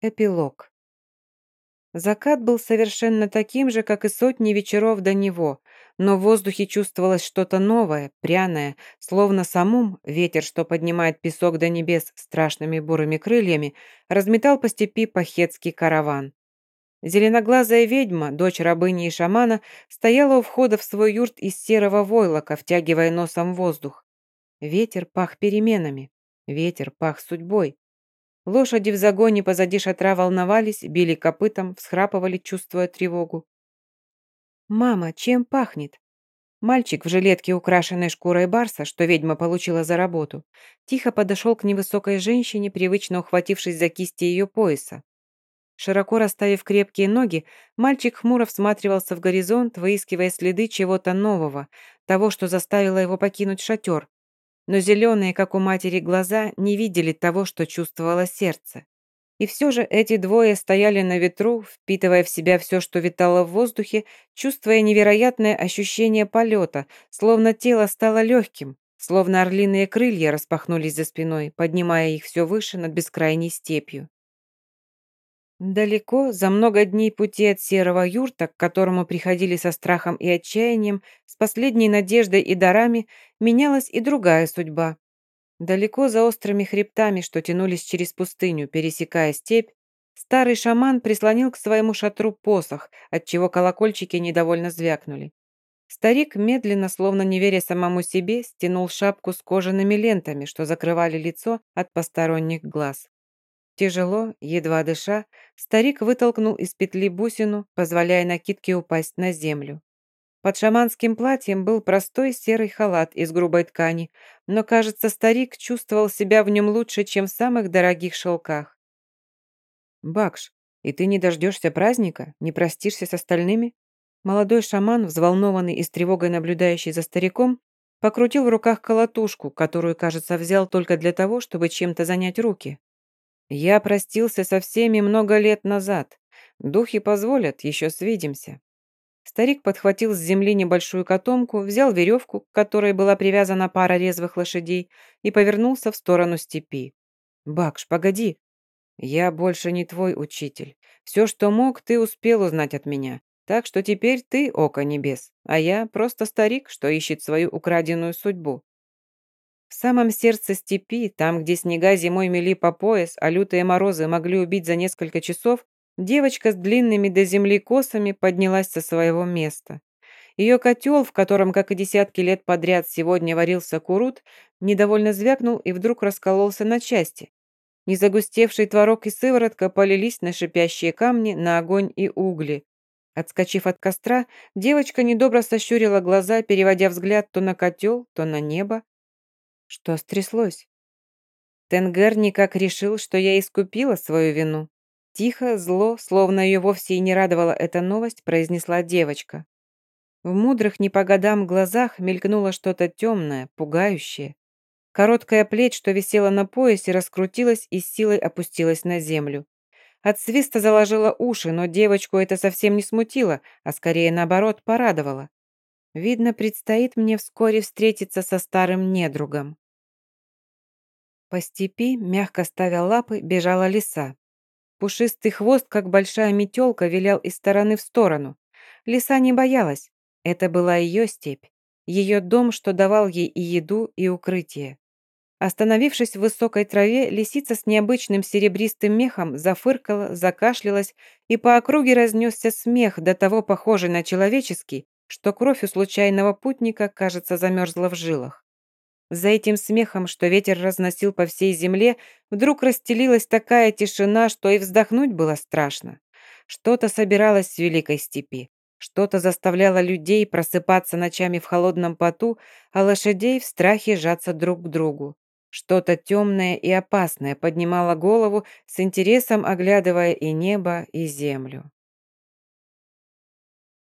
Эпилог. Закат был совершенно таким же, как и сотни вечеров до него, но в воздухе чувствовалось что-то новое, пряное, словно самум, ветер, что поднимает песок до небес страшными бурыми крыльями, разметал по степи пахетский караван. Зеленоглазая ведьма, дочь рабыни и шамана, стояла у входа в свой юрт из серого войлока, втягивая носом воздух. Ветер пах переменами, ветер пах судьбой. Лошади в загоне позади шатра волновались, били копытом, всхрапывали, чувствуя тревогу. «Мама, чем пахнет?» Мальчик в жилетке, украшенной шкурой барса, что ведьма получила за работу, тихо подошел к невысокой женщине, привычно ухватившись за кисти ее пояса. Широко расставив крепкие ноги, мальчик хмуро всматривался в горизонт, выискивая следы чего-то нового, того, что заставило его покинуть шатер, но зеленые, как у матери, глаза не видели того, что чувствовало сердце. И все же эти двое стояли на ветру, впитывая в себя все, что витало в воздухе, чувствуя невероятное ощущение полета, словно тело стало легким, словно орлиные крылья распахнулись за спиной, поднимая их все выше над бескрайней степью. Далеко, за много дней пути от серого юрта, к которому приходили со страхом и отчаянием, с последней надеждой и дарами, менялась и другая судьба. Далеко за острыми хребтами, что тянулись через пустыню, пересекая степь, старый шаман прислонил к своему шатру посох, отчего колокольчики недовольно звякнули. Старик, медленно, словно не веря самому себе, стянул шапку с кожаными лентами, что закрывали лицо от посторонних глаз. Тяжело, едва дыша, старик вытолкнул из петли бусину, позволяя накидке упасть на землю. Под шаманским платьем был простой серый халат из грубой ткани, но, кажется, старик чувствовал себя в нем лучше, чем в самых дорогих шелках. «Бакш, и ты не дождешься праздника? Не простишься с остальными?» Молодой шаман, взволнованный и с тревогой наблюдающий за стариком, покрутил в руках колотушку, которую, кажется, взял только для того, чтобы чем-то занять руки. Я простился со всеми много лет назад. Духи позволят, еще свидимся». Старик подхватил с земли небольшую котомку, взял веревку, к которой была привязана пара резвых лошадей, и повернулся в сторону степи. «Бакш, погоди. Я больше не твой учитель. Все, что мог, ты успел узнать от меня. Так что теперь ты око небес, а я просто старик, что ищет свою украденную судьбу. В самом сердце степи, там, где снега зимой мели по пояс, а лютые морозы могли убить за несколько часов, девочка с длинными до земли косами поднялась со своего места. Ее котел, в котором, как и десятки лет подряд, сегодня варился курут, недовольно звякнул и вдруг раскололся на части. Незагустевший творог и сыворотка полились на шипящие камни, на огонь и угли. Отскочив от костра, девочка недобро сощурила глаза, переводя взгляд то на котел, то на небо, что стряслось? Тенгер никак решил, что я искупила свою вину. Тихо, зло, словно ее вовсе и не радовала эта новость, произнесла девочка. В мудрых не по годам глазах мелькнуло что-то темное, пугающее. Короткая плеть, что висела на поясе, раскрутилась и с силой опустилась на землю. От свиста заложила уши, но девочку это совсем не смутило, а скорее наоборот порадовало. Видно, предстоит мне вскоре встретиться со старым недругом. По степи, мягко ставя лапы, бежала лиса. Пушистый хвост, как большая метелка, вилял из стороны в сторону. Лиса не боялась. Это была ее степь. Ее дом, что давал ей и еду, и укрытие. Остановившись в высокой траве, лисица с необычным серебристым мехом зафыркала, закашлялась, и по округе разнесся смех, до того похожий на человеческий, что кровь у случайного путника, кажется, замерзла в жилах. За этим смехом, что ветер разносил по всей земле, вдруг расстелилась такая тишина, что и вздохнуть было страшно. Что-то собиралось в великой степи. Что-то заставляло людей просыпаться ночами в холодном поту, а лошадей в страхе сжаться друг к другу. Что-то темное и опасное поднимало голову, с интересом оглядывая и небо, и землю.